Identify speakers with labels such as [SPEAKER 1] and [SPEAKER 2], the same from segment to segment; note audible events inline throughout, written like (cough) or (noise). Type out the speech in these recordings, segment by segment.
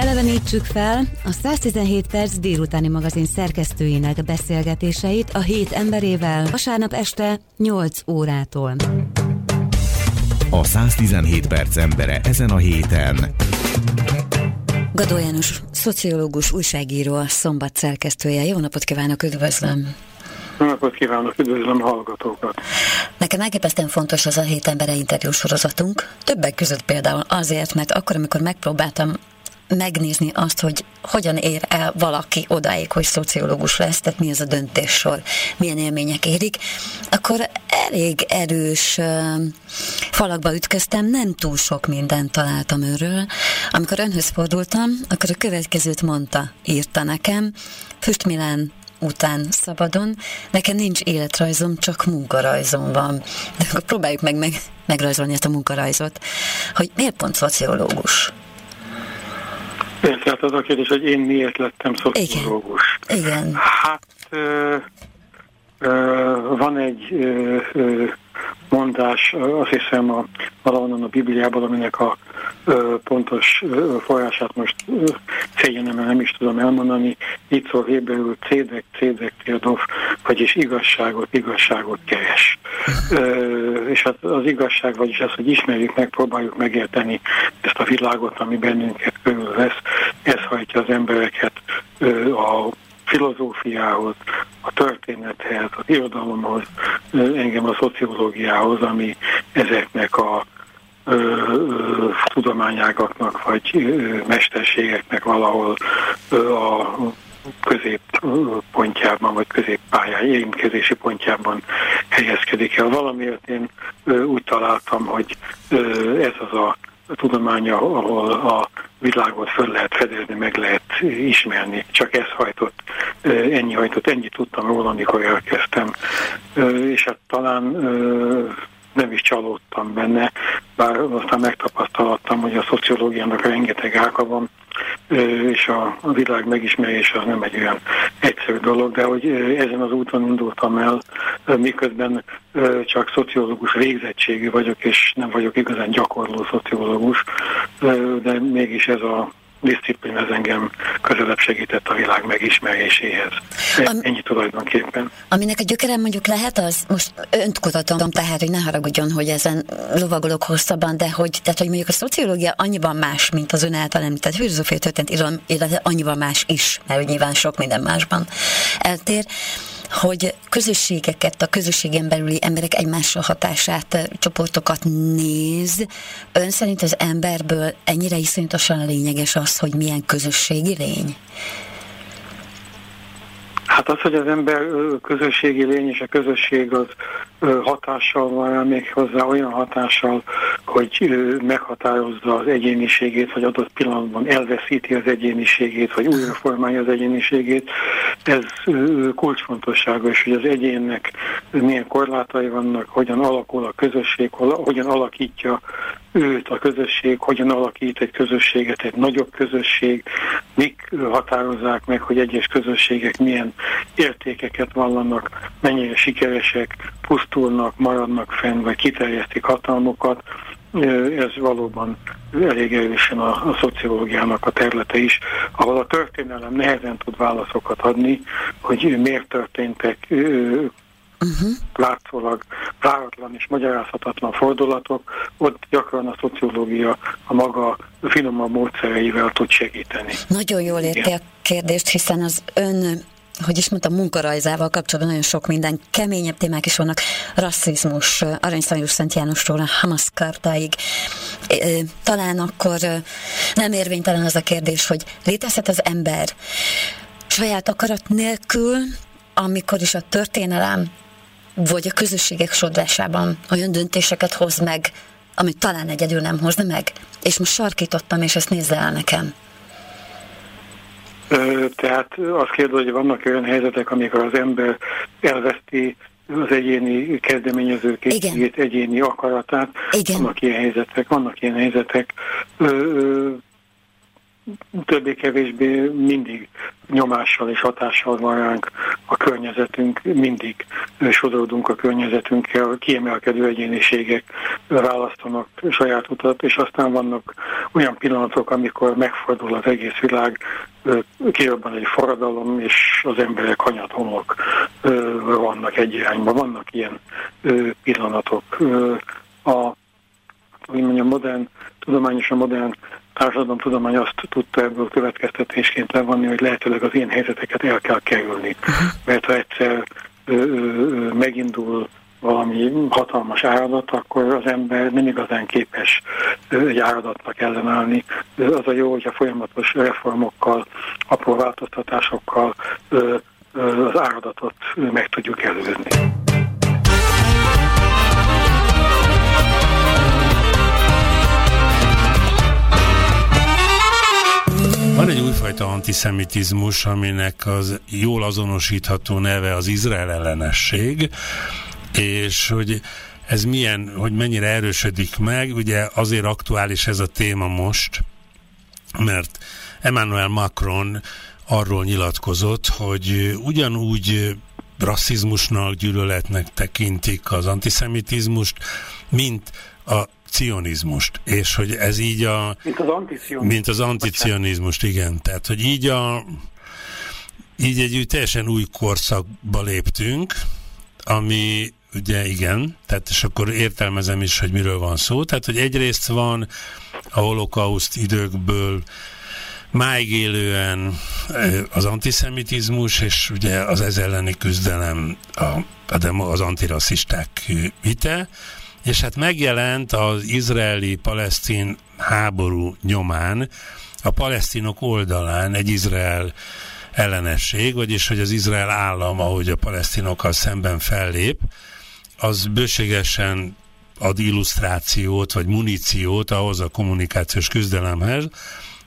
[SPEAKER 1] Elevenítsük fel a 117 perc délutáni magazin szerkesztőinek beszélgetéseit a hét emberével vasárnap este 8 órától.
[SPEAKER 2] A 117 perc embere ezen a héten.
[SPEAKER 1] Gadó János, szociológus, újságíró, a Szombat szerkesztője. Jó napot kívánok, üdvözlöm!
[SPEAKER 3] Jó napot kívánok, üdvözlöm a hallgatókat!
[SPEAKER 1] Nekem elképesztően fontos az a hét embere interjú sorozatunk. Többek között például azért, mert akkor, amikor megpróbáltam megnézni azt, hogy hogyan ér el valaki odáig, hogy szociológus lesz, tehát mi az a döntéssor, milyen élmények érik, akkor elég erős falakba ütköztem, nem túl sok mindent találtam őről. Amikor önhöz fordultam, akkor a következőt mondta, írta nekem, Füstmilán után szabadon. Nekem nincs életrajzom, csak munkarajzom van. De akkor próbáljuk meg, meg megrajzolni ezt a munkarajzot, hogy miért pont szociológus?
[SPEAKER 3] Tehát az a kérdés, hogy én miért lettem szociológus.
[SPEAKER 1] Igen. Igen.
[SPEAKER 3] Hát ö, ö, van egy ö, ö, mondás, azt hiszem a, valahonnan a Bibliában, aminek a ö, pontos ö, forrását most szégyenem, nem is tudom elmondani, itt szól héberül cédek, cédek, térdov, vagyis igazságot, igazságot keres. Ö, és hát az igazság, vagyis az, hogy ismerjük meg, próbáljuk megérteni ezt a világot, ami bennünket körülvesz, ez hajtja az embereket a filozófiához, a történethez, az irodalomhoz, engem a szociológiához, ami ezeknek a tudományágaknak vagy ö, mesterségeknek valahol ö, a középpontjában, vagy középpályán, érintkezési pontjában helyezkedik el. Valamiért én úgy találtam, hogy ez az a tudománya, ahol a világot föl lehet fedezni, meg lehet ismerni. Csak ez hajtott, ennyi hajtott, ennyit tudtam róla, amikor elkezdtem. És hát talán nem is csalódtam benne, bár aztán megtapasztalattam, hogy a szociológiának rengeteg ága van, és a világ megismerése az nem egy olyan egyszerű dolog, de hogy ezen az úton indultam el, miközben csak szociológus végzettségű vagyok, és nem vagyok igazán gyakorló szociológus, de mégis ez a disziplin ez engem közelebb segített a világ megismeréséhez. Am, Ennyi tulajdonképpen.
[SPEAKER 1] Aminek a gyökerem mondjuk lehet az, most önt kutatom, tehát, hogy ne haragudjon, hogy ezen lovagolok hosszabban, de hogy, tehát, hogy mondjuk a szociológia annyiban más, mint az ön által említett filozófia történt, illetve annyiban más is, mert nyilván sok minden másban eltér hogy közösségeket, a közösségen belüli emberek egymásra hatását, csoportokat néz. Ön szerint az emberből ennyire iszonyatosan lényeges az, hogy milyen közösségi lény?
[SPEAKER 3] Hát az, hogy az ember közösségi lény és a közösség az hatással van rá még hozzá olyan hatással, hogy meghatározza az egyéniségét, vagy adott pillanatban elveszíti az egyéniségét, vagy újra formálja az egyéniségét. Ez kulcsfontossága, és hogy az egyénnek milyen korlátai vannak, hogyan alakul a közösség, hogyan alakítja őt a közösség, hogyan alakít egy közösséget, egy nagyobb közösség, mik határozzák meg, hogy egyes közösségek milyen értékeket vallanak, mennyire sikeresek, pusztulnak, maradnak fenn, vagy kiterjesztik hatalmukat, ez valóban elég erősen a, a szociológiának a területe is, ahol a történelem nehezen tud válaszokat adni, hogy miért történtek uh-huh. látszólag váratlan és magyarázhatatlan fordulatok, ott gyakran a szociológia a maga finomabb módszereivel tud segíteni.
[SPEAKER 1] Nagyon jól érti a kérdést, hiszen az ön hogy is mondtam, munkarajzával kapcsolatban nagyon sok minden keményebb témák is vannak, rasszizmus, Aranyszajus Szent Jánosról a Hamas kartáig. Talán akkor nem érvénytelen az a kérdés, hogy létezhet az ember saját akarat nélkül, amikor is a történelem vagy a közösségek sodrásában olyan döntéseket hoz meg, amit talán egyedül nem hozna meg. És most sarkítottam, és ezt nézze el nekem.
[SPEAKER 3] Tehát azt kérdez, hogy vannak olyan helyzetek, amikor az ember elveszti az egyéni kezdeményező készségét, egyéni akaratát. Igen. Vannak ilyen helyzetek, vannak ilyen helyzetek. Többé-kevésbé mindig nyomással és hatással van ránk a környezetünk, mindig sodródunk a környezetünkkel, kiemelkedő egyéniségek választanak saját utat, és aztán vannak olyan pillanatok, amikor megfordul az egész világ, kirobban egy forradalom, és az emberek hanyat homlok vannak egy irányba. Vannak ilyen pillanatok. A hogy mondjam, modern, tudományos a modern társadalomtudomány azt tudta ebből következtetésként levonni, hogy lehetőleg az ilyen helyzeteket el kell kerülni. Mert ha egyszer ö, ö, megindul valami hatalmas áradat, akkor az ember nem igazán képes egy áradatnak ellenállni. Az a jó, hogyha folyamatos reformokkal, apró változtatásokkal az áradatot meg tudjuk előzni.
[SPEAKER 4] Van egy újfajta antiszemitizmus, aminek az jól azonosítható neve az Izrael ellenesség, és hogy ez milyen, hogy mennyire erősödik meg, ugye azért aktuális ez a téma most, mert Emmanuel Macron arról nyilatkozott, hogy ugyanúgy rasszizmusnak, gyűlöletnek tekintik az antiszemitizmust, mint a cionizmust, és hogy ez így a...
[SPEAKER 3] Mint az anticionizmust.
[SPEAKER 4] Mint az anticionizmust, igen. Tehát, hogy így a... Így egy teljesen új korszakba léptünk, ami ugye igen, tehát és akkor értelmezem is, hogy miről van szó. Tehát, hogy egyrészt van a holokauszt időkből máig élően az antiszemitizmus, és ugye az ez elleni küzdelem a, az antirasszisták hite, és hát megjelent az izraeli-palesztin háború nyomán a palesztinok oldalán egy Izrael ellenesség, vagyis hogy az Izrael állam, ahogy a palesztinokkal szemben fellép, az bőségesen ad illusztrációt, vagy muníciót ahhoz a kommunikációs küzdelemhez,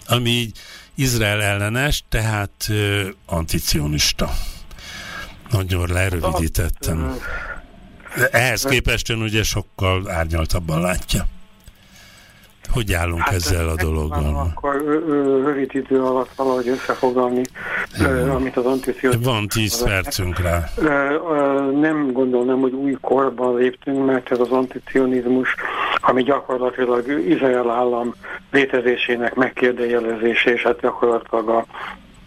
[SPEAKER 4] ami így Izrael ellenes, tehát uh, anticionista. Nagyon lerövidítettem. Ehhez képest ön ugye sokkal árnyaltabban látja. Hogy állunk hát ezzel a dologgal?
[SPEAKER 3] Akkor rövid idő alatt valahogy összefoglalni, Igen. amit az antiszionizmus...
[SPEAKER 4] Van tíz percünk rá.
[SPEAKER 3] Nem gondolom, hogy új korban léptünk, mert ez az anticionizmus, ami gyakorlatilag Izrael állam létezésének megkérdőjelezése, és hát gyakorlatilag a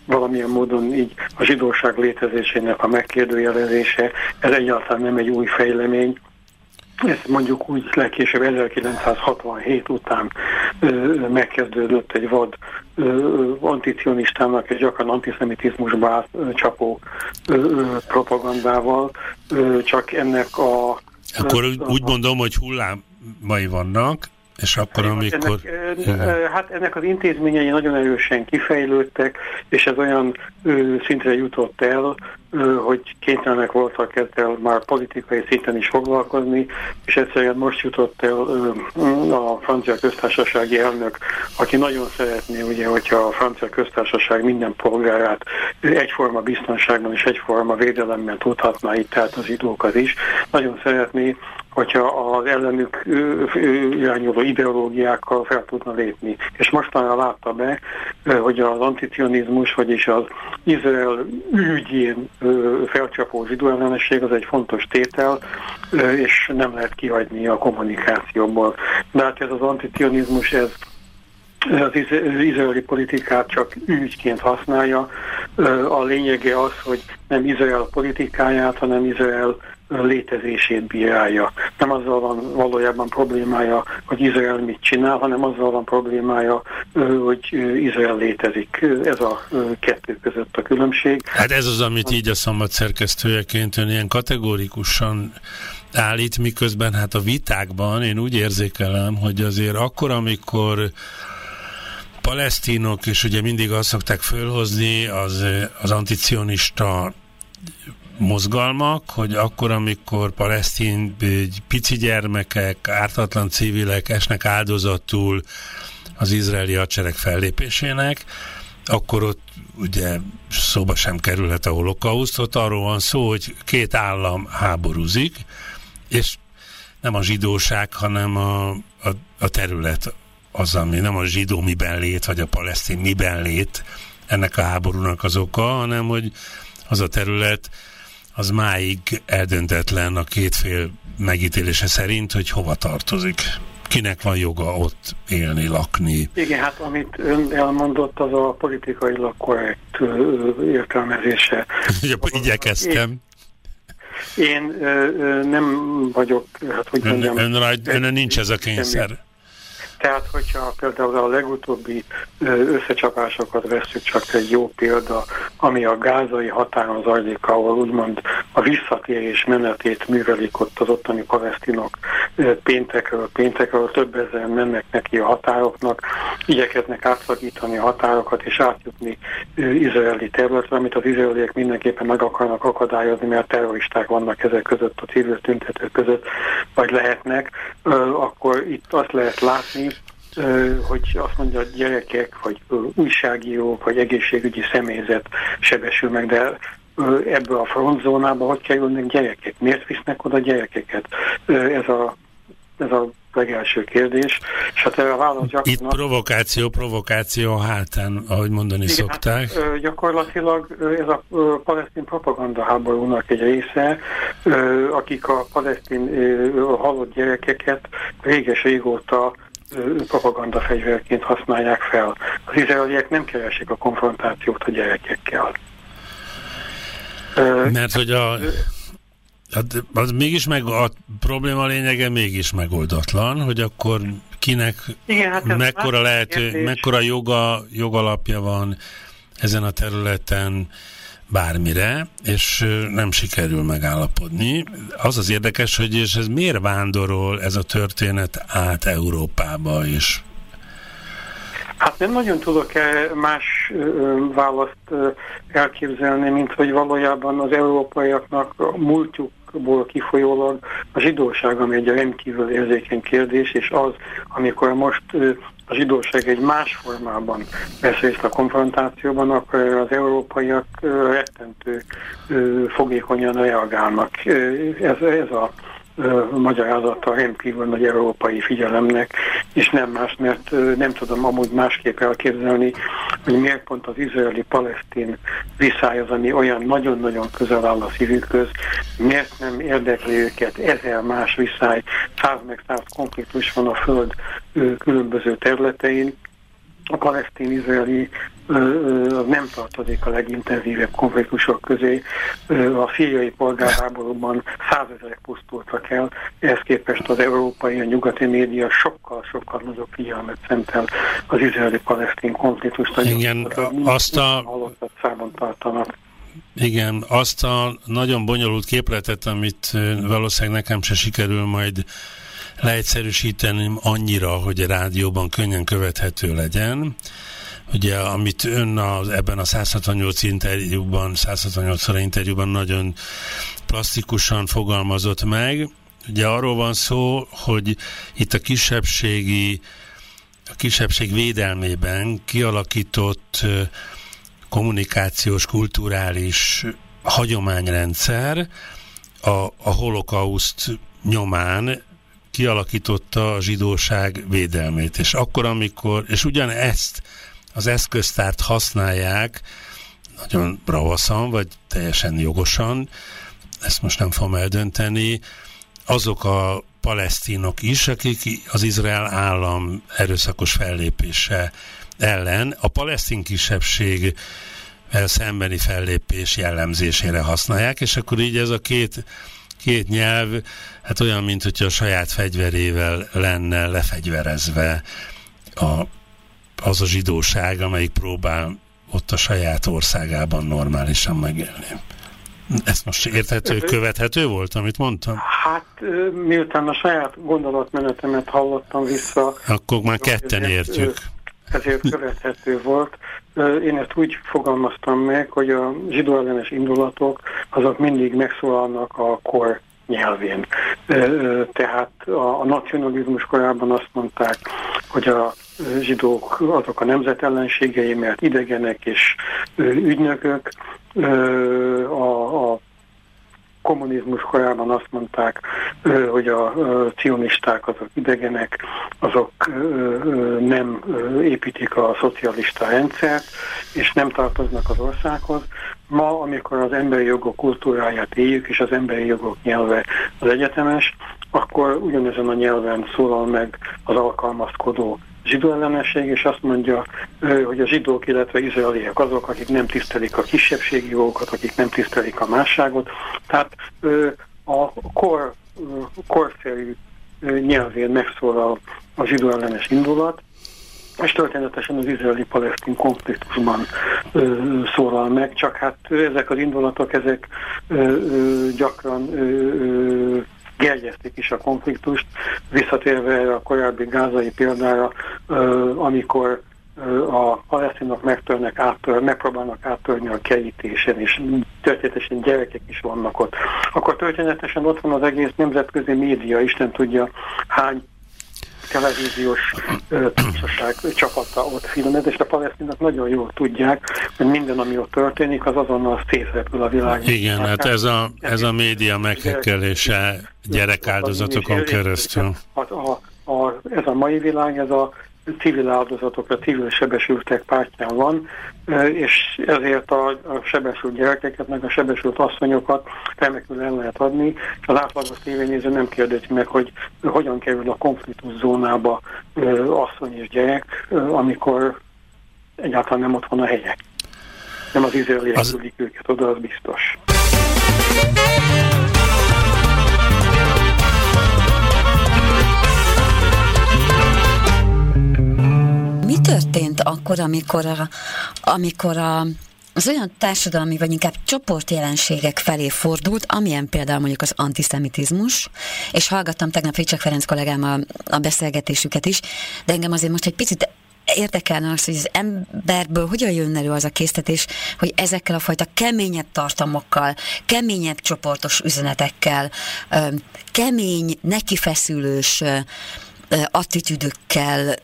[SPEAKER 3] valamilyen módon így a zsidóság létezésének a megkérdőjelezése, ez egyáltalán nem egy új fejlemény, ez mondjuk úgy legkésőbb 1967 után ö, megkezdődött egy vad ö, anticionistának és gyakran antiszemitizmusba csapó ö, propagandával, ö, csak ennek a...
[SPEAKER 4] Akkor úgy mondom, hogy hullámai vannak, és akkor, amikor...
[SPEAKER 3] Ennek, hát ennek az intézményei nagyon erősen kifejlődtek, és ez olyan szintre jutott el, hogy kénytelenek voltak ezzel már politikai szinten is foglalkozni, és egyszerűen most jutott el a francia köztársasági elnök, aki nagyon szeretné, ugye, hogyha a francia köztársaság minden polgárát egyforma biztonságban és egyforma védelemben tudhatná itt, tehát az időkat is, nagyon szeretné, hogyha az ellenük irányuló ideológiákkal fel tudna lépni. És mostanra látta be, hogy az anticionizmus, vagyis az Izrael ügyén felcsapó zsidó ellenesség az egy fontos tétel, és nem lehet kihagyni a kommunikációból. De hát ez az anticionizmus, ez az izraeli politikát csak ügyként használja. A lényege az, hogy nem Izrael politikáját, hanem Izrael létezését bírálja. Nem azzal van valójában problémája, hogy Izrael mit csinál, hanem azzal van problémája, hogy Izrael létezik. Ez a kettő között a különbség.
[SPEAKER 4] Hát ez az, amit így a szambat szerkesztőjeként ön ilyen kategórikusan állít, miközben hát a vitákban én úgy érzékelem, hogy azért akkor, amikor palesztinok, és ugye mindig azt szokták fölhozni, az, az anticionista mozgalmak, hogy akkor, amikor palesztin pici gyermekek, ártatlan civilek esnek áldozatul az izraeli hadsereg fellépésének, akkor ott ugye szóba sem kerülhet a holokauszt, ott arról van szó, hogy két állam háborúzik, és nem a zsidóság, hanem a, a, a terület az, ami nem a zsidó miben lét, vagy a palesztin miben lét ennek a háborúnak az oka, hanem hogy az a terület az máig eldöntetlen a két fél megítélése szerint, hogy hova tartozik. kinek van joga ott élni, lakni.
[SPEAKER 3] Igen, hát amit ön elmondott, az a politikailag korrekt értelmezése. (laughs)
[SPEAKER 4] Igyekeztem.
[SPEAKER 3] Én, én ö, ö, nem vagyok, hát hogy mondjam...
[SPEAKER 4] Ön, ön, ön, ön nincs ez a kényszer. Semmi.
[SPEAKER 3] Tehát, hogyha például a legutóbbi összecsapásokat veszük, csak egy jó példa, ami a gázai határon zajlik, ahol úgymond a visszatérés menetét művelik ott az ottani palesztinok péntekről, péntekről, több ezer mennek neki a határoknak, igyekeznek átszakítani a határokat és átjutni izraeli területre, amit az izraeliek mindenképpen meg akarnak akadályozni, mert terroristák vannak ezek között, a civil tüntetők között, vagy lehetnek, akkor itt azt lehet látni, hogy azt mondja, hogy gyerekek, vagy újságírók, vagy egészségügyi személyzet sebesül meg, de ebből a frontzónába hogy kerülnek gyerekek? Miért visznek oda gyerekeket? Ez a, ez a legelső kérdés. És hát erre a válasz
[SPEAKER 4] gyakran... Itt provokáció, provokáció hátán, ahogy mondani igen, szokták.
[SPEAKER 3] Hát, gyakorlatilag ez a palesztin propaganda háborúnak egy része, akik a palesztin halott gyerekeket réges-régóta propagandafegyverként használják fel. Az izraeliek nem keresik a konfrontációt a gyerekekkel.
[SPEAKER 4] Mert hogy a... Hát az mégis meg a probléma lényege mégis megoldatlan, hogy akkor kinek Igen, hát mekkora lehető, mekkora joga, jogalapja van ezen a területen, bármire, és nem sikerül megállapodni. Az az érdekes, hogy és ez miért vándorol ez a történet át Európába is?
[SPEAKER 3] Hát nem nagyon tudok -e más választ elképzelni, mint hogy valójában az európaiaknak múltjukból kifolyólag a zsidóság, ami egy rendkívül érzékeny kérdés, és az, amikor most a zsidóság egy más formában vesz részt a konfrontációban, akkor az európaiak rettentő fogékonyan reagálnak. Ez, ez a magyarázata rendkívül nagy európai figyelemnek, és nem más, mert nem tudom amúgy másképp elképzelni, hogy miért pont az izraeli-palesztin viszály az, ami olyan nagyon-nagyon közel áll a szívükhöz, miért nem érdekli őket ezer más viszály, száz meg száz konfliktus van a föld különböző területein, a palesztin-izraeli nem tartozik a legintenzívebb konfliktusok közé. A szíriai polgárháborúban százezerek pusztultak el, ehhez képest az európai, a nyugati média sokkal-sokkal nagyobb figyelmet szentel az izraeli-palesztin konfliktust.
[SPEAKER 4] Igen, azt a...
[SPEAKER 3] számon tartanak.
[SPEAKER 4] Igen, azt a nagyon bonyolult képletet, amit valószínűleg nekem se sikerül majd leegyszerűsíteni annyira, hogy a rádióban könnyen követhető legyen. Ugye, amit ön az, ebben a 168 interjúban, 168 interjúban nagyon plastikusan fogalmazott meg, ugye arról van szó, hogy itt a kisebbségi a kisebbség védelmében kialakított kommunikációs, kulturális hagyományrendszer a, a holokauszt nyomán kialakította a zsidóság védelmét. És akkor, amikor, és ugyanezt az eszköztárt használják, nagyon bravaszan, vagy teljesen jogosan, ezt most nem fogom eldönteni, azok a palesztinok is, akik az Izrael állam erőszakos fellépése ellen a palesztin kisebbség szembeni fellépés jellemzésére használják, és akkor így ez a két két nyelv, hát olyan, mint hogyha a saját fegyverével lenne lefegyverezve a, az a zsidóság, amelyik próbál ott a saját országában normálisan megélni. Ez most érthető, követhető volt, amit mondtam?
[SPEAKER 3] Hát miután a saját gondolatmenetemet hallottam vissza...
[SPEAKER 4] Akkor már ketten értjük.
[SPEAKER 3] Ezért követhető volt. Én ezt úgy fogalmaztam meg, hogy a zsidó ellenes indulatok azok mindig megszólalnak a kor nyelvén. Tehát a nacionalizmus korában azt mondták, hogy a zsidók azok a nemzetellenségei, mert idegenek és ügynökök, a, a kommunizmus korában azt mondták, hogy a cionisták azok idegenek, azok nem építik a szocialista rendszert, és nem tartoznak az országhoz. Ma, amikor az emberi jogok kultúráját éljük, és az emberi jogok nyelve az egyetemes, akkor ugyanezen a nyelven szólal meg az alkalmazkodó zsidó ellenesség, és azt mondja, hogy a zsidók, illetve izraeliek azok, akik nem tisztelik a kisebbségi jogokat, akik nem tisztelik a másságot. Tehát a kor, korszerű nyelvén megszólal a zsidó ellenes indulat, és történetesen az izraeli-palesztin konfliktusban ö, szólal meg, csak hát ezek az indulatok, ezek ö, ö, gyakran ö, ö, gerjesztik is a konfliktust, visszatérve a korábbi gázai példára, amikor a palesztinok megtörnek, áttör, megpróbálnak áttörni a kerítésen, és történetesen gyerekek is vannak ott. Akkor történetesen ott van az egész nemzetközi média, Isten tudja hány televíziós társaság csapata ott filmez, és a palesztinok nagyon jól tudják, hogy minden, ami ott történik, az azonnal szétrepül a világ.
[SPEAKER 4] Igen, hát ez a, ez a média meghekkelése gyerekáldozatokon keresztül.
[SPEAKER 3] A, a, a, ez a mai világ, ez a civil áldozatokra, civil sebesültek pártján van, és ezért a, a sebesült gyerekeket, meg a sebesült asszonyokat remekül el lehet adni, az átlagos tévénéző nem kérdezi meg, hogy hogyan kerül a konfliktus zónába asszony és gyerek, amikor egyáltalán nem ott van a helyek. Nem az izraeliek az... őket oda, az biztos.
[SPEAKER 1] Történt akkor, amikor a, amikor a az olyan társadalmi, vagy inkább csoportjelenségek felé fordult, amilyen például mondjuk az antiszemitizmus, és hallgattam tegnap Ricsek Ferenc kollégám a, a beszélgetésüket is, de engem azért most egy picit érdekelne az, hogy az emberből hogyan jön elő az a késztetés, hogy ezekkel a fajta keményebb tartalmakkal, keményebb csoportos üzenetekkel, kemény, nekifeszülős attitűdökkel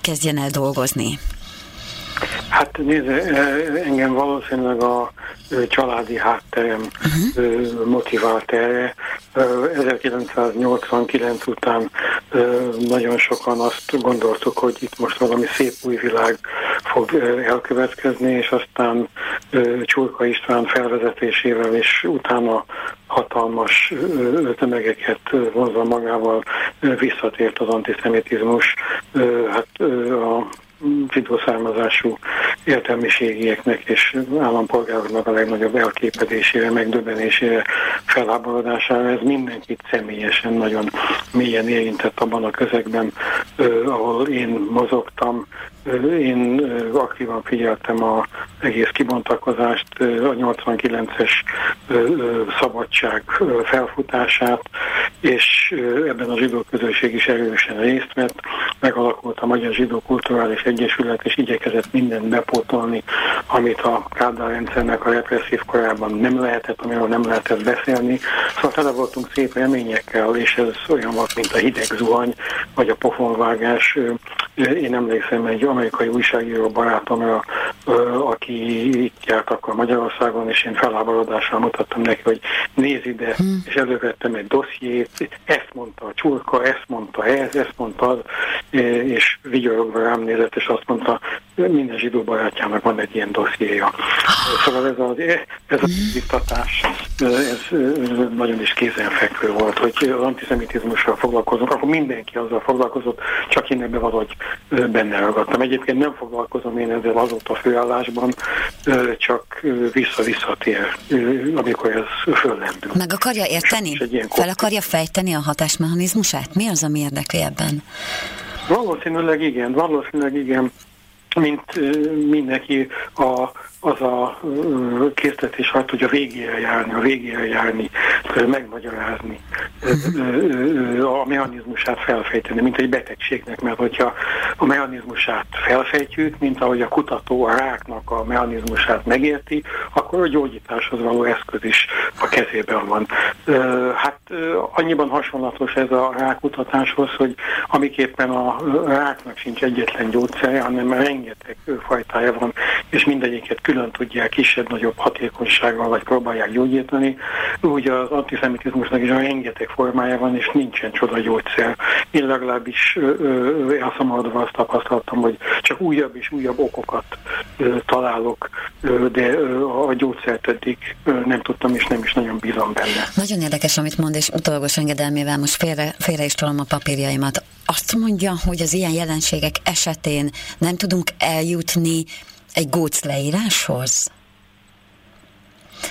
[SPEAKER 1] kezdjen el dolgozni?
[SPEAKER 3] Hát nézze, engem valószínűleg a családi hátterem uh-huh. motivált erre. 1989 után nagyon sokan azt gondoltuk, hogy itt most valami szép új világ fog elkövetkezni, és aztán Csurka István felvezetésével és utána hatalmas tömegeket vonzva magával visszatért az antiszemitizmus. Hát a zsidó származású értelmiségieknek és állampolgároknak a legnagyobb elképedésére, megdöbbenésére, felháborodására. Ez mindenkit személyesen nagyon mélyen érintett abban a közegben, ahol én mozogtam, én aktívan figyeltem az egész kibontakozást, a 89-es szabadság felfutását, és ebben a zsidó közösség is erősen részt vett. Megalakult a Magyar Zsidó Kulturális Egyesület, és igyekezett mindent bepótolni, amit a Kádár rendszernek a represszív korában nem lehetett, amiről nem lehetett beszélni. Szóval tele voltunk szép reményekkel, és ez olyan volt, mint a hideg zuhany, vagy a pofonvágás. Én emlékszem egy amerikai újságíró barátomra, aki itt járt akkor Magyarországon, és én felháborodással mutattam neki, hogy néz ide, hmm. és elővettem egy dossziét, ezt mondta a csurka, ezt mondta ez, ezt mondta az, és vigyorogva rám nézett, és azt mondta, minden zsidó barátjának van egy ilyen dossziéja. Szóval ez az, ez a diktatás, ez nagyon is kézenfekvő volt, hogy az antiszemitizmussal foglalkozunk, akkor mindenki azzal foglalkozott, csak én ebbe valahogy benne ragadtam. Egyébként nem foglalkozom én ezzel azóta főállásban, csak vissza-visszatér, amikor ez föllendül.
[SPEAKER 1] Meg akarja érteni? Fel akarja fejteni a hatásmechanizmusát? Mi az, ami érdekli ebben?
[SPEAKER 3] Valószínűleg igen, valószínűleg igen mint mindenki a az a késztetés hát, hogy a végére járni, a végére járni, megmagyarázni, a mechanizmusát felfejteni, mint egy betegségnek, mert hogyha a mechanizmusát felfejtjük, mint ahogy a kutató a ráknak a mechanizmusát megérti, akkor a gyógyításhoz való eszköz is a kezében van. Hát annyiban hasonlatos ez a rákutatáshoz, hogy amiképpen a ráknak sincs egyetlen gyógyszerje, hanem rengeteg fajtája van, és mindegyiket külön tudják kisebb-nagyobb hatékonysággal vagy próbálják gyógyítani. Úgy az antiszemitizmusnak is a rengeteg formája van, és nincsen csoda gyógyszer. Én legalábbis elszomorodva azt tapasztaltam, hogy csak újabb és újabb okokat ö, találok de a gyógyszert eddig nem tudtam, és nem is nagyon bízom benne.
[SPEAKER 1] Nagyon érdekes, amit mond, és utolagos engedelmével most félre, félre is tolom a papírjaimat. Azt mondja, hogy az ilyen jelenségek esetén nem tudunk eljutni egy góc leíráshoz?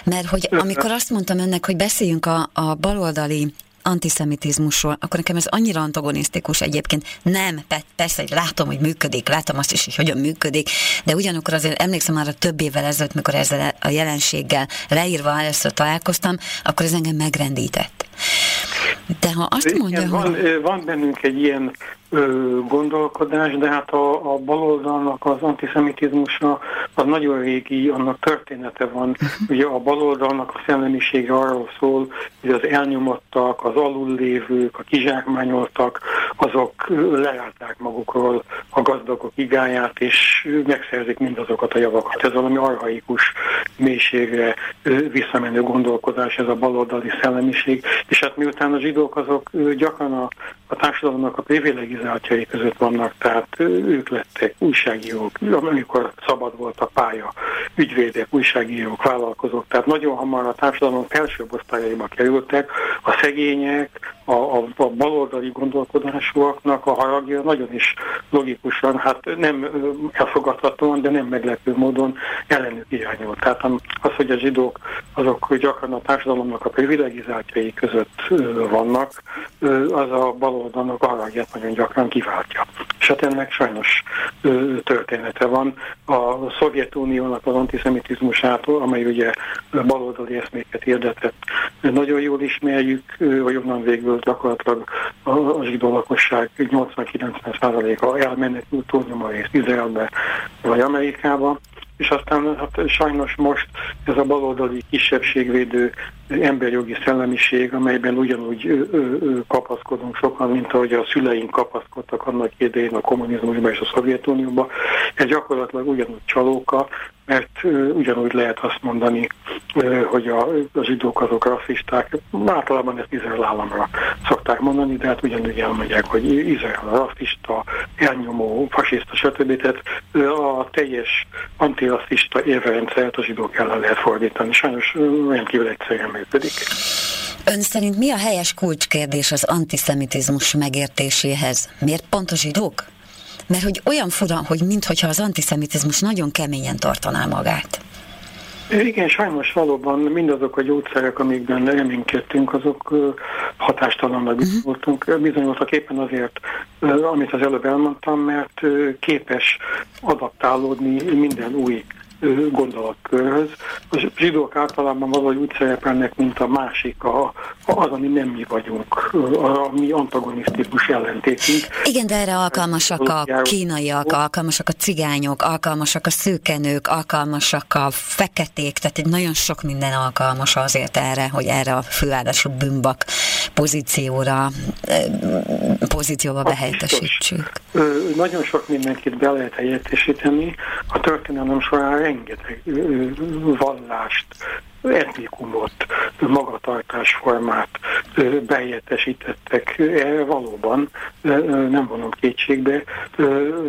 [SPEAKER 1] Mert hogy amikor azt mondtam önnek, hogy beszéljünk a, a baloldali antiszemitizmusról, akkor nekem ez annyira antagonisztikus egyébként. Nem, persze, hogy látom, hogy működik, látom azt is, hogy hogyan működik, de ugyanakkor azért emlékszem már a több évvel ezelőtt, mikor ezzel a jelenséggel leírva először találkoztam, akkor ez engem megrendített. De ha azt mondja,
[SPEAKER 3] Igen, hogy... Van, van bennünk egy ilyen gondolkodás, de hát a, a baloldalnak az antiszemitizmusa az nagyon régi, annak története van. (laughs) Ugye a baloldalnak a szellemisége arról szól, hogy az elnyomottak, az alullévők, a kizsákmányoltak, azok leállták magukról a gazdagok igáját, és megszerzik mindazokat a javakat. Ez valami arhaikus mélységre visszamenő gondolkodás, ez a baloldali szellemiség. És hát miután a zsidók azok gyakran a, a társadalomnak a privilegizáltjai között vannak, tehát ők lettek újságírók, amikor szabad volt a pálya, ügyvédek, újságírók, vállalkozók, tehát nagyon hamar a társadalom felsőbb osztályaiba kerültek, a szegények, a, a, a baloldali gondolkodásúaknak a haragja nagyon is logikusan, hát nem elfogadhatóan, de nem meglepő módon ellenük irányul. Tehát az, hogy a zsidók azok gyakran a társadalomnak a privilegizáltjai között vannak, az a baloldalnak a haragját nagyon gyakran kiváltja. És hát ennek sajnos története van. A Szovjetuniónak az antiszemitizmusától, amely ugye baloldali eszméket hirdetett, nagyon jól ismerjük, hogy onnan végül gyakorlatilag a zsidó lakosság 80-90%-a elmenekült túlnyomó rész Izraelbe vagy Amerikába, és aztán hát sajnos most ez a baloldali kisebbségvédő emberjogi szellemiség, amelyben ugyanúgy ö, ö, kapaszkodunk sokan, mint ahogy a szüleink kapaszkodtak annak idején a kommunizmusba és a Szovjetunióba, ez gyakorlatilag ugyanúgy csalóka, mert ugyanúgy lehet azt mondani, hogy a, a zsidók azok rasszisták. Általában ezt Izrael államra szokták mondani, de hát ugyanúgy elmondják, hogy Izrael rasszista, elnyomó, fasiszta, stb. Tehát a teljes antirasszista érvrendszert a zsidók ellen lehet fordítani. Sajnos kívül egyszerűen működik.
[SPEAKER 1] Ön szerint mi a helyes kulcskérdés az antiszemitizmus megértéséhez? Miért pont a zsidók? Mert hogy olyan fura, hogy mintha az antiszemitizmus nagyon keményen tartaná magát.
[SPEAKER 3] Igen, sajnos valóban mindazok a gyógyszerek, amikben reménykedtünk, azok hatástalannak bizonyultunk. Uh-huh. Bizonyultak éppen azért, amit az előbb elmondtam, mert képes adaptálódni minden új gondolatkörhöz. A zsidók általában valahogy úgy szerepelnek, mint a másik, a, az, ami nem mi vagyunk, a, a mi antagonisztikus ellentétünk.
[SPEAKER 1] Igen, de erre alkalmasak a kínaiak, alkalmasak a cigányok, alkalmasak a szőkenők, alkalmasak a feketék, tehát egy nagyon sok minden alkalmas azért erre, hogy erre a főáldású bűnbak pozícióra, pozícióba behelyettesítsük.
[SPEAKER 3] Nagyon sok mindenkit be lehet helyettesíteni. A történelem során rengeteg vallást, etnikumot, magatartásformát behelyettesítettek. Erre valóban nem vonom kétségbe,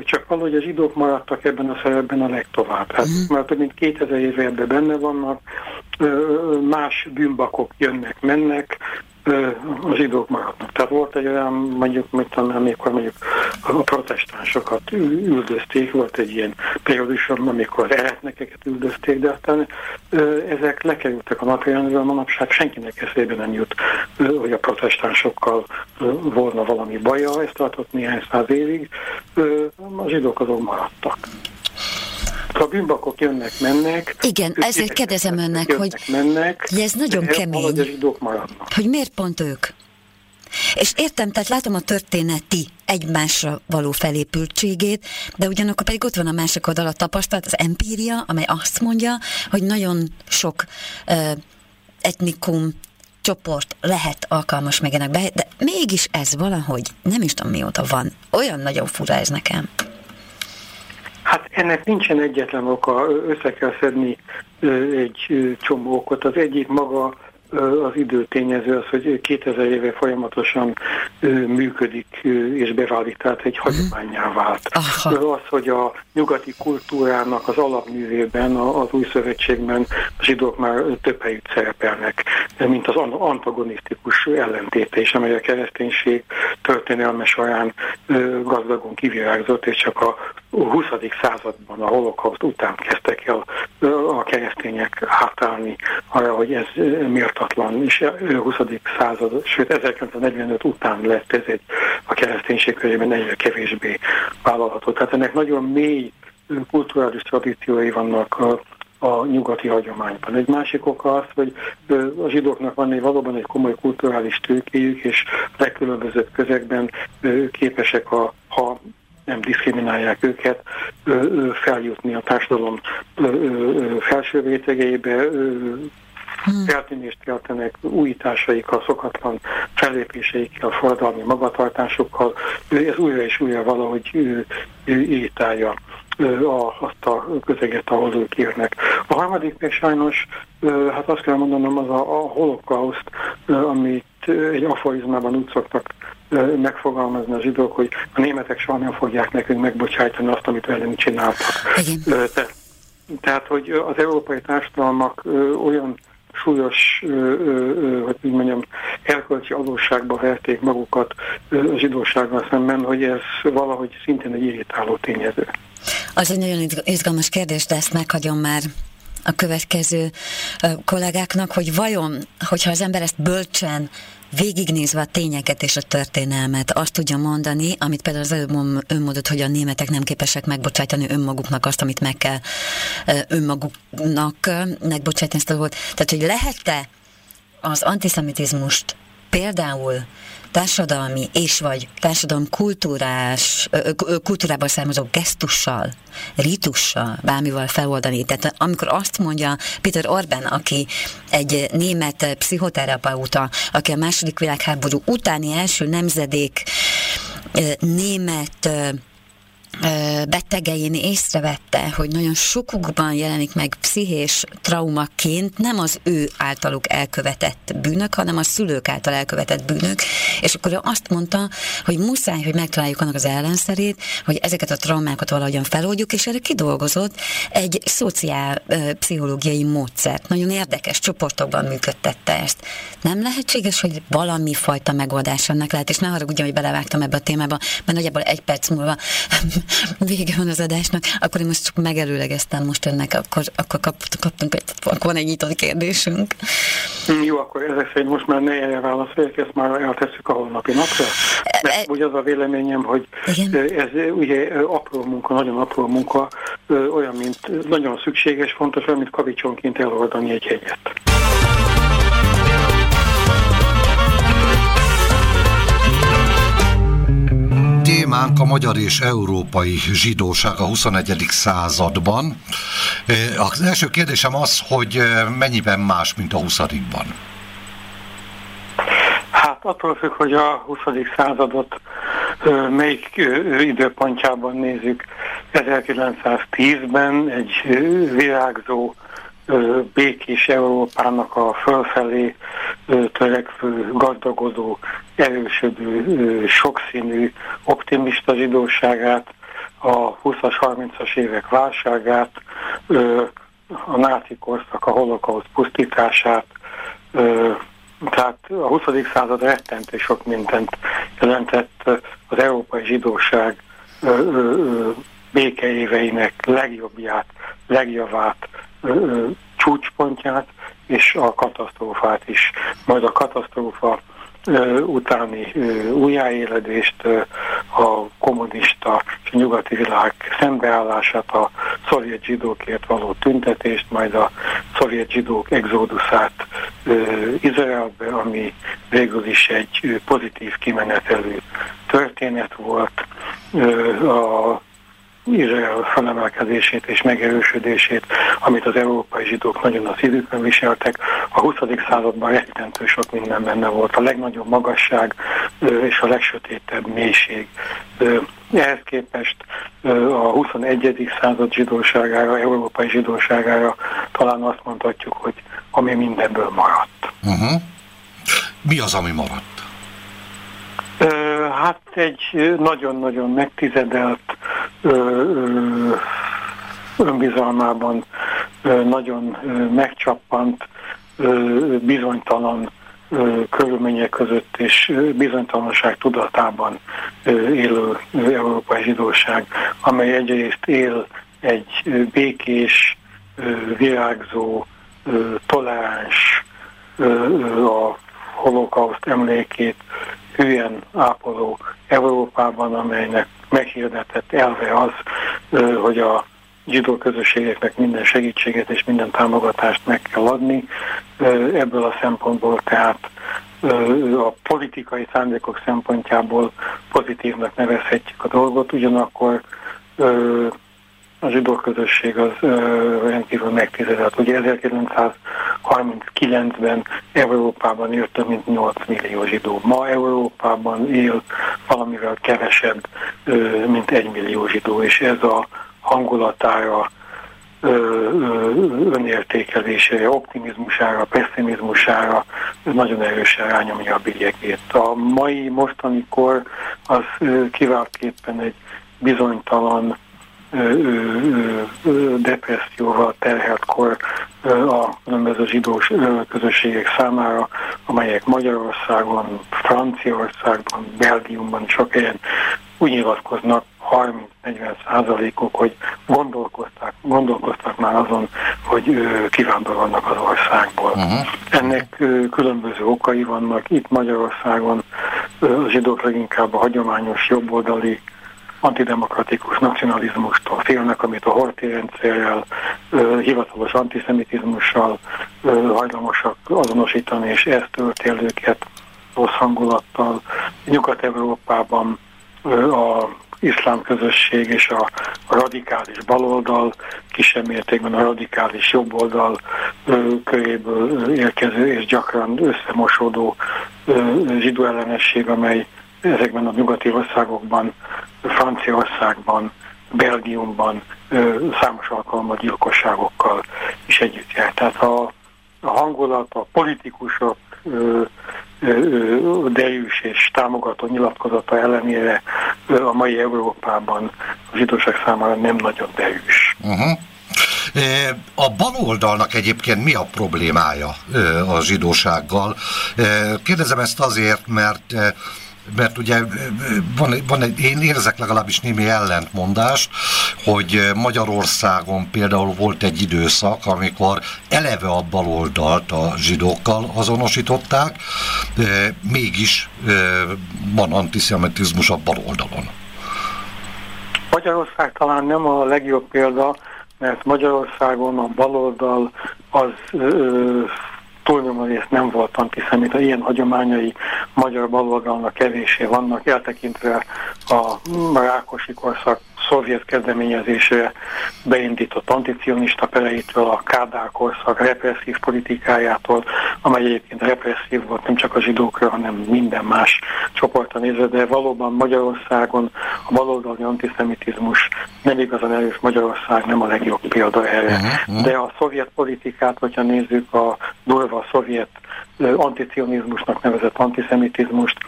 [SPEAKER 3] csak valahogy a zsidók maradtak ebben a szerepben a legtovább. Hát már több mint 2000 éve ebben benne vannak, más bűnbakok jönnek, mennek, a zsidók maradnak. Tehát volt egy olyan, mondjuk, tudom, amikor mondjuk a protestánsokat üldözték, volt egy ilyen periódusom, amikor eretnekeket üldözték, de aztán ezek lekerültek a napirendről, manapság senkinek eszébe nem jut, hogy a protestánsokkal volna valami baja, ez tartott néhány száz évig, a zsidók azok maradtak a bűnbakok jönnek, mennek.
[SPEAKER 1] Igen, ezért kérdezem önnek, hogy, mennek, hogy ez nagyon kemény.
[SPEAKER 3] A zsidók maradnak.
[SPEAKER 1] Hogy miért pont ők? És értem, tehát látom a történeti egymásra való felépültségét, de ugyanakkor pedig ott van a másik oldal a tapasztalat, az empíria, amely azt mondja, hogy nagyon sok uh, etnikum, csoport lehet alkalmas meg ennek be, de mégis ez valahogy, nem is tudom mióta van, olyan nagyon fura ez nekem.
[SPEAKER 3] Hát ennek nincsen egyetlen oka, össze kell szedni egy csomó okot. Az egyik maga az időtényező az, hogy 2000 éve folyamatosan működik és beválik, tehát egy hagyományá vált. Aha. Az, hogy a nyugati kultúrának az alapművében, az új szövetségben a zsidók már több helyütt szerepelnek, mint az antagonisztikus ellentéte is, amely a kereszténység történelme során gazdagon kivirágzott, és csak a 20. században, a holokauszt után kezdtek el a keresztények átállni arra, hogy ez méltatlan, és 20. század, sőt 1945 után lett ez egy a kereszténység körében egyre kevésbé vállalható. Tehát ennek nagyon mély kulturális tradíciói vannak a, a nyugati hagyományban. Egy másik oka az, hogy a zsidóknak van egy valóban egy komoly kulturális tőkéjük, és legkülönbözőbb közegben képesek, a, ha nem diszkriminálják őket, feljutni a társadalom felső rétegeibe. Feltűnést keltenek újításaikkal, szokatlan fellépéseikkel, forradalmi magatartásokkal. Ez újra és újra valahogy irritálja a, azt a közeget, ahol ők érnek. A harmadik még sajnos, hát azt kell mondanom, az a, a holokauszt, amit egy aforizmában úgy szoktak megfogalmazni a zsidók, hogy a németek soha nem fogják nekünk megbocsájtani azt, amit velünk csináltak. Te, tehát, hogy az európai társadalmak olyan súlyos, hogy úgy mondjam, erkölcsi adósságba verték magukat a zsidósággal szemben, hogy ez valahogy szintén egy irritáló tényező.
[SPEAKER 1] Az egy nagyon izgalmas kérdés, de ezt meghagyom már a következő kollégáknak, hogy vajon, hogyha az ember ezt bölcsen végignézve a tényeket és a történelmet, azt tudja mondani, amit például az előbb önmondott, hogy a németek nem képesek megbocsájtani önmaguknak azt, amit meg kell önmaguknak megbocsájtani ezt a volt. Tehát, hogy lehet-e az antiszemitizmust például társadalmi és vagy társadalom kultúrás, kultúrából származó gesztussal, ritussal, bármival feloldani. Tehát amikor azt mondja Peter Orban, aki egy német pszichoterapeuta, aki a második világháború utáni első nemzedék német betegein észrevette, hogy nagyon sokukban jelenik meg pszichés traumaként nem az ő általuk elkövetett bűnök, hanem a szülők által elkövetett bűnök, és akkor ő azt mondta, hogy muszáj, hogy megtaláljuk annak az ellenszerét, hogy ezeket a traumákat valahogyan feloldjuk, és erre kidolgozott egy szociál pszichológiai módszert. Nagyon érdekes csoportokban működtette ezt. Nem lehetséges, hogy valami fajta megoldás ennek lehet, és ne haragudjon, hogy belevágtam ebbe a témába, mert nagyjából egy perc múlva (laughs) vége van az adásnak, akkor én most csak megelőlegeztem most ennek, akkor, akkor kapt, kaptunk, akkor van egy nyitott kérdésünk.
[SPEAKER 3] Jó, akkor ezek szerint most már ne erre válaszolják, ezt már eltesszük a holnapi napra. Mert e, ugye az a véleményem, hogy Igen. ez ugye apró munka, nagyon apró munka, olyan, mint nagyon szükséges, fontos, olyan, mint kavicsonként eloldani egy hegyet.
[SPEAKER 5] Témánk a magyar és európai zsidóság a 21. században. Az első kérdésem az, hogy mennyiben más, mint a 20 -ban?
[SPEAKER 3] Hát attól függ, hogy a 20. századot melyik időpontjában nézzük. 1910-ben egy virágzó békés Európának a fölfelé törekvő, gazdagodó, erősödő, sokszínű, optimista zsidóságát, a 20-as, 30-as évek válságát, a náci korszak, a holokauszt pusztítását, tehát a 20. század rettentő sok mindent jelentett az európai zsidóság békeéveinek legjobbját, legjavát csúcspontját, és a katasztrófát is. Majd a katasztrófa utáni újjáéledést, a kommunista és a nyugati világ szembeállását, a szovjet zsidókért való tüntetést, majd a szovjet zsidók exóduszát Izraelbe, ami végül is egy pozitív kimenetelő történet volt. A Izrael felemelkedését és megerősödését, amit az európai zsidók nagyon a szívükön viseltek. A 20. században rettentő sok minden benne volt, a legnagyobb magasság és a legsötétebb mélység. Ehhez képest a 21. század zsidóságára, európai zsidóságára talán azt mondhatjuk, hogy ami mindenből maradt.
[SPEAKER 5] Uh-huh. Mi az, ami maradt?
[SPEAKER 3] Hát egy nagyon-nagyon megtizedelt önbizalmában nagyon megcsappant, bizonytalan körülmények között és bizonytalanság tudatában élő európai zsidóság, amely egyrészt él egy békés, virágzó, toleráns, a holokauszt emlékét hülyen ápoló Európában, amelynek meghirdetett elve az, hogy a zsidó közösségeknek minden segítséget és minden támogatást meg kell adni. Ebből a szempontból tehát a politikai szándékok szempontjából pozitívnak nevezhetjük a dolgot, ugyanakkor a zsidó közösség az rendkívül megtizedett. Ugye 1939-ben Európában élt mint 8 millió zsidó. Ma Európában él valamivel kevesebb, mint 1 millió zsidó, és ez a hangulatára, önértékelésére, optimizmusára, pessimizmusára nagyon erősen rányomja a bélyegét. A mai, mostani kor az kiváltképpen egy bizonytalan, depresszióval terhelt kor a különböző zsidós közösségek számára, amelyek Magyarországon, Franciaországban, Belgiumban sok helyen úgy nyilatkoznak, 30-40 százalékok, hogy gondolkoztak, gondolkoztak már azon, hogy kivándorolnak az országból. Uh-huh. Ennek különböző okai vannak. Itt Magyarországon a zsidók leginkább a hagyományos jobboldali antidemokratikus nacionalizmustól félnek, amit a horti rendszerrel, hivatalos antiszemitizmussal hajlamosak azonosítani, és ezt tölti el őket rossz hangulattal. Nyugat-Európában a iszlám közösség és a, radikális baloldal, kisebb mértékben a radikális jobboldal köréből érkező és gyakran összemosódó zsidó ellenesség, amely ezekben a nyugati országokban, Franciaországban, Belgiumban számos alkalommal gyilkosságokkal is együtt jár. Tehát a, a hangulat, a politikusok derűs és támogató nyilatkozata ellenére a mai Európában a zsidóság számára nem nagyon derűs. Uh-huh.
[SPEAKER 5] A baloldalnak egyébként mi a problémája a zsidósággal? Kérdezem ezt azért, mert mert ugye van, van egy, én érzek legalábbis némi ellentmondást, hogy Magyarországon például volt egy időszak, amikor eleve a baloldalt a zsidókkal azonosították, mégis van antiszemitizmus a baloldalon.
[SPEAKER 3] Magyarország talán nem a legjobb példa, mert Magyarországon a baloldal az túlnyomó rész nem volt antiszemita. Ilyen hagyományai magyar baloldalnak kevésé vannak, eltekintve a Rákosi korszak szovjet kezdeményezésre beindított anticionista pereitől, a Kádár korszak represszív politikájától, amely egyébként represszív volt nem csak a zsidókra, hanem minden más csoportra nézve, de valóban Magyarországon a baloldali antiszemitizmus nem igazán erős, Magyarország nem a legjobb példa erre. Uh-huh. De a szovjet politikát, hogyha nézzük, a durva szovjet anticionizmusnak nevezett antiszemitizmust,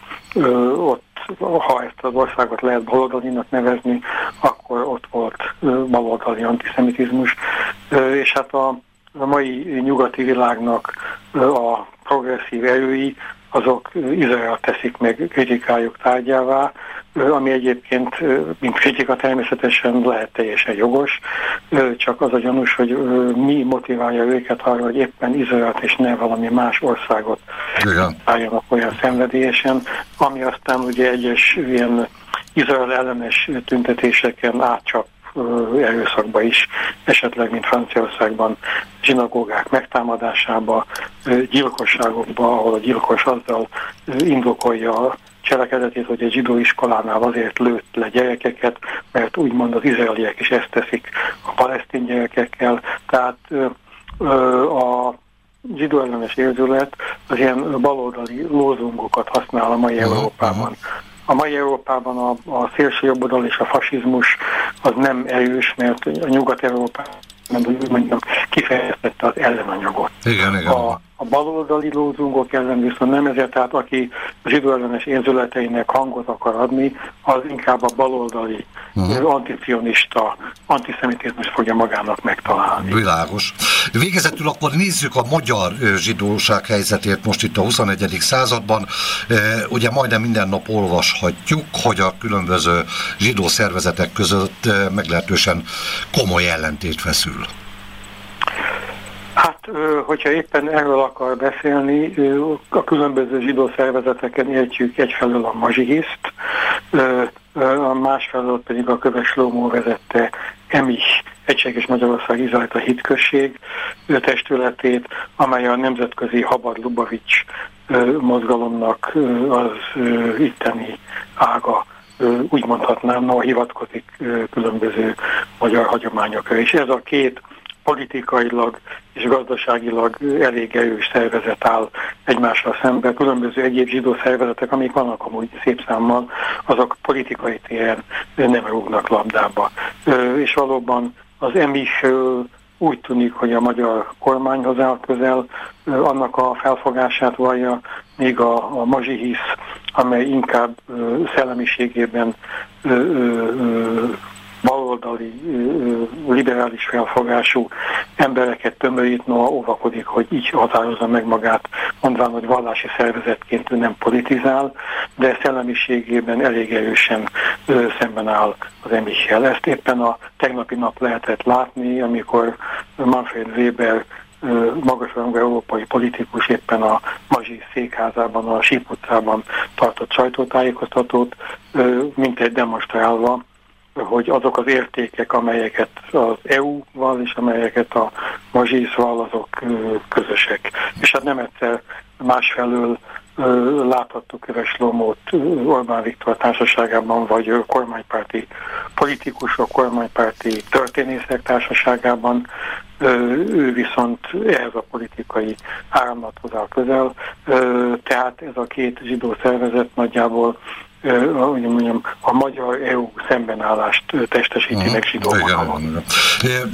[SPEAKER 3] ott ha ezt az országot lehet baloldalinak nevezni, akkor ott volt baloldali antiszemitizmus, és hát a, a mai nyugati világnak a progresszív erői azok Izrael teszik meg kritikájuk tárgyává, ami egyébként, mint kritika természetesen lehet teljesen jogos, csak az a gyanús, hogy mi motiválja őket arra, hogy éppen Izraelt és ne valami más országot álljanak olyan szenvedélyesen, ami aztán ugye egyes ilyen Izrael ellenes tüntetéseken átcsap erőszakba is, esetleg, mint Franciaországban, zsinagógák megtámadásába, gyilkosságokba, ahol a gyilkos azzal indokolja cselekedetét, hogy egy zsidó iskolánál azért lőtt le gyerekeket, mert úgymond az izraeliek is ezt teszik a palesztin gyerekekkel. Tehát a zsidó ellenes érzület az ilyen baloldali lózungokat használ a mai Európában. A mai Európában a, a szélső jobboldal és a fasizmus az nem erős, mert a Nyugat-Európában úgy mondjam, kifejeztette az ellenanyagot.
[SPEAKER 5] Igen, igen.
[SPEAKER 3] A, a baloldali lózungok ellen viszont nem ezért, tehát aki zsidó ellenes érzületeinek hangot akar adni, az inkább a baloldali uh-huh. anticionista antiszemitizmus fogja magának megtalálni.
[SPEAKER 5] Világos. Végezetül akkor nézzük a magyar zsidóság helyzetét most itt a 21. században. Ugye majdnem minden nap olvashatjuk, hogy a különböző zsidó szervezetek között meglehetősen komoly ellentét feszül.
[SPEAKER 3] Hát, hogyha éppen erről akar beszélni, a különböző zsidó szervezeteken értjük egyfelől a mazsihiszt, a másfelől pedig a Köves Lómó vezette EMIS, Egységes Magyarország Izraelita Hitközség testületét, amely a nemzetközi Habad Lubavics mozgalomnak az itteni ága úgy mondhatnám, no, hivatkozik különböző magyar hagyományokra. És ez a két politikailag és gazdaságilag elég erős szervezet áll egymással szemben. Különböző egyéb zsidó szervezetek, amik vannak amúgy szép számmal, azok politikai téren nem rúgnak labdába. És valóban az emis úgy tűnik, hogy a magyar kormányhoz áll közel, annak a felfogását vallja, míg a, a mazsihisz, amely inkább szellemiségében baloldali, liberális felfogású embereket tömörít, no, óvakodik, hogy így határozza meg magát, mondván, hogy vallási szervezetként ő nem politizál, de szellemiségében elég erősen szemben áll az emissiel. Ezt éppen a tegnapi nap lehetett látni, amikor Manfred Weber magasrangú európai politikus éppen a Mazsi székházában, a Síp utcában tartott sajtótájékoztatót, mint egy demonstrálva hogy azok az értékek, amelyeket az EU-val és amelyeket a Mazsiszval, azok közösek. És hát nem egyszer másfelől láthattuk Köves Lomót Orbán Viktor társaságában, vagy kormánypárti politikusok, kormánypárti történészek társaságában, ő viszont ehhez a politikai áramlathoz áll közel, tehát ez a két zsidó szervezet nagyjából hogy mondjam, a magyar EU szembenállást testesíti uh-huh. meg zsidó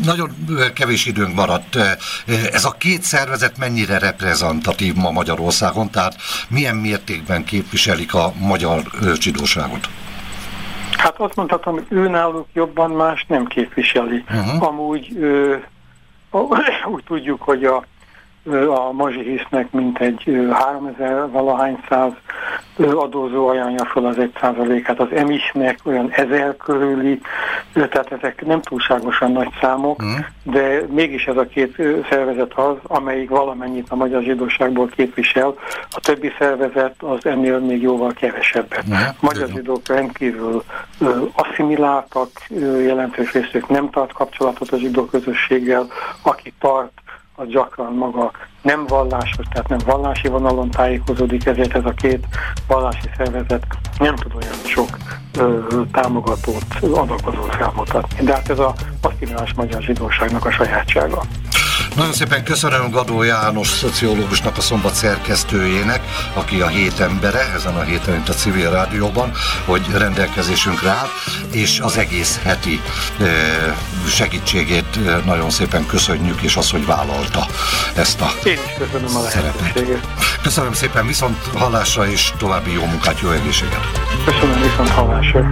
[SPEAKER 5] Nagyon kevés időnk maradt. Ez a két szervezet mennyire reprezentatív ma Magyarországon, tehát milyen mértékben képviselik a magyar zsidóságot?
[SPEAKER 3] Hát azt mondhatom, hogy ő náluk jobban más nem képviseli. Uh-huh. Amúgy ö, (laughs) úgy tudjuk, hogy a a mazsihisznek mintegy 3000 valahány száz adózó ajánlja fel az egy százalékát, az emisnek olyan ezer körüli, tehát ezek nem túlságosan nagy számok, mm. de mégis ez a két szervezet az, amelyik valamennyit a magyar zsidóságból képvisel, a többi szervezet az ennél még jóval kevesebbet. Mm. A magyar zsidók rendkívül asszimiláltak, jelentős részük nem tart kapcsolatot a zsidó közösséggel, aki tart, az gyakran maga nem vallásos, tehát nem vallási vonalon tájékozódik, ezért ez a két vallási szervezet nem tud olyan sok ö, támogatót, adakozót felmutatni. De hát ez a passziválás magyar zsidóságnak a sajátsága.
[SPEAKER 5] Nagyon szépen köszönöm Gadó János szociológusnak, a szombat szerkesztőjének, aki a hét embere, ezen a héten itt a civil rádióban, hogy rendelkezésünkre áll, és az egész heti segítségét nagyon szépen köszönjük, és az, hogy vállalta ezt a
[SPEAKER 3] Én is köszönöm a szerepet.
[SPEAKER 5] Köszönöm szépen, viszont hallásra és további jó munkát, jó egészséget.
[SPEAKER 3] Köszönöm, viszont hallásra.